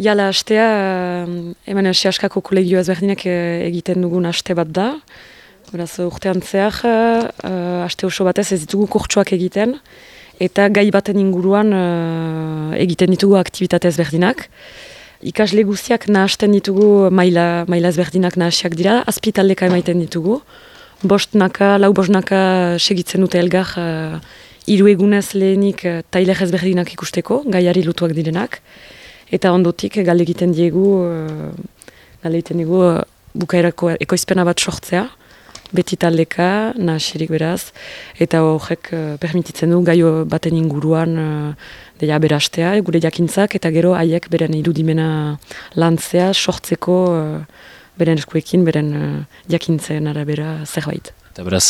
Iala astea, uh, hemen Siaskako kolegio ezberdinak uh, egiten dugun aste bat da. Beraz, urtean zehar, uh, aste oso batez ez ditugu kurtsuak egiten, eta gai baten inguruan egiten ditugu aktivitate ezberdinak. Ikasle guztiak nahasten ditugu maila, maila ezberdinak nahasiak dira, azpitaldeka emaiten ditugu. Bostnaka, lau bostnaka segitzen dute elgar uh, iru egunez lehenik tailer ezberdinak ikusteko, gaiari lutuak direnak. Eta ondotik galde egiten diegu, uh, galde egiten diegu uh, bukaerako ekoizpena bat sortzea, beti taldeka, nahasirik beraz, eta horrek uh, permititzen du gaio baten inguruan uh, deia berastea, gure jakintzak, eta gero haiek beren irudimena lantzea, sortzeko uh, beren eskuekin, beren uh, jakintzen arabera zerbait. Eta beraz,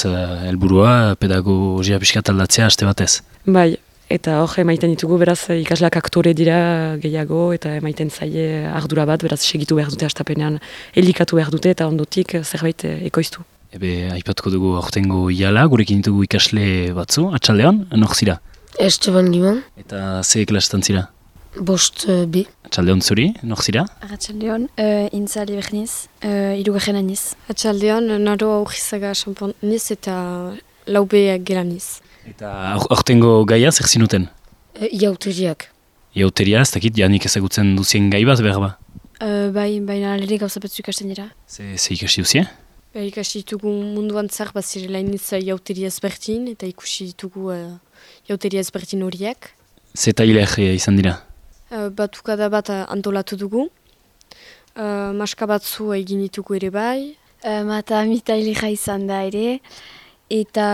helburua pedagogia pixka taldatzea haste batez? Bai, Eta hor, emaiten ditugu, beraz, ikasleak aktore dira gehiago, eta emaiten zaie ardura bat, beraz, segitu behar dute astapenean, elikatu behar dute, eta ondotik zerbait ekoiztu. Ebe, aipatuko dugu aurtengo iala, gurekin ditugu ikasle batzu, atxaldean, nor zira? Esteban Gimon. Eta ze klastan zira? Bost uh, bi. Atxaldeon zuri, nor zira? Atxaldeon, uh, intzali behiniz, uh, irugarren aniz. Atxaldeon, naro aurrizaga xampon niz eta laubeak gelaniz. Eta aurtengo gaia zer zinuten? E, iauteriak. Iauteria, ez dakit, janik ezagutzen duzien gai bat behar ba? Uh, bai, baina lere gauza betzu ikasten dira. Ze, ze ikasi duzien? Ba, ikasi ditugu munduan zer bat zirela iniz iauteria ezbertin, eta ikusi ditugu uh, iauteria ezbertin horiek. Ze tailer izan dira? Uh, batukada bat antolatu dugu. Uh, maska batzu egin ditugu ere bai. Uh, mata mi tailera izan da ere eta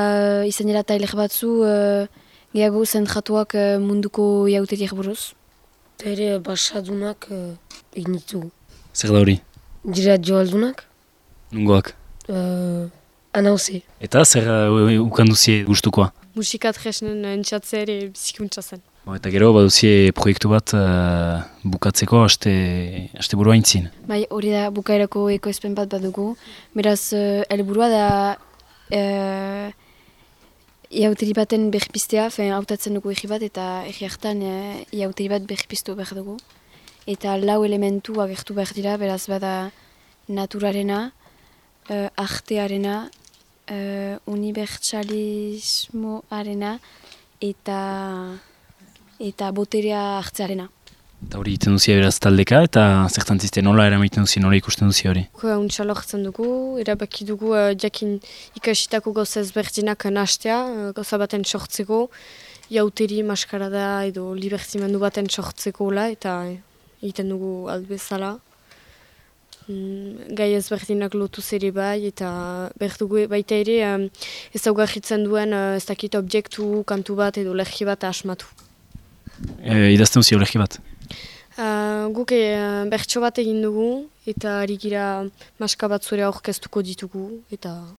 uh, izan dira tailer batzu uh, gehiago zentratuak uh, munduko jauteriak buruz. Eta ere basadunak uh, egin ditugu. Zer da hori? Dira joaldunak. Nungoak? Uh, Anauze. Eta zer uh, ukanduzie gustukoa? Musikat jesnen entxatzea ere bizikuntza zen. Bo, eta gero, baduzie proiektu bat uh, bukatzeko haste, haste burua intzin. Bai, hori da bukaerako ekoizpen bat badugu. Beraz, uh, helburua da uh, iauteri baten behipiztea, fen hautatzen dugu egi bat, eta egi hartan uh, iauteri bat behipiztu behar dugu. Eta lau elementu agertu behar dira, beraz bada naturarena, uh, artearena, uh, unibertsalismoarena, eta, eta boterea hartzearena. Eta hori iten duzia beraz taldeka, eta zertan zizte nola eramaiten duzia, nola ikusten duzia hori? Untsa lortzen dugu, erabaki dugu uh, jakin ikasitako gauza ezberdinak nahastea, uh, gauza baten sortzeko, jauteri maskarada edo libertimendu baten sortzeko la, eta egiten dugu albezala. Mm, gai ezberdinak lotu zere bai, eta berdugu baita ere um, ez daugarritzen duen uh, ez dakit objektu, kantu bat edo lehki bat asmatu. E, idazten duzio lehki bat? Uh, guk e, bertso bat egin dugu eta ari gira maska bat zure aurkeztuko ditugu eta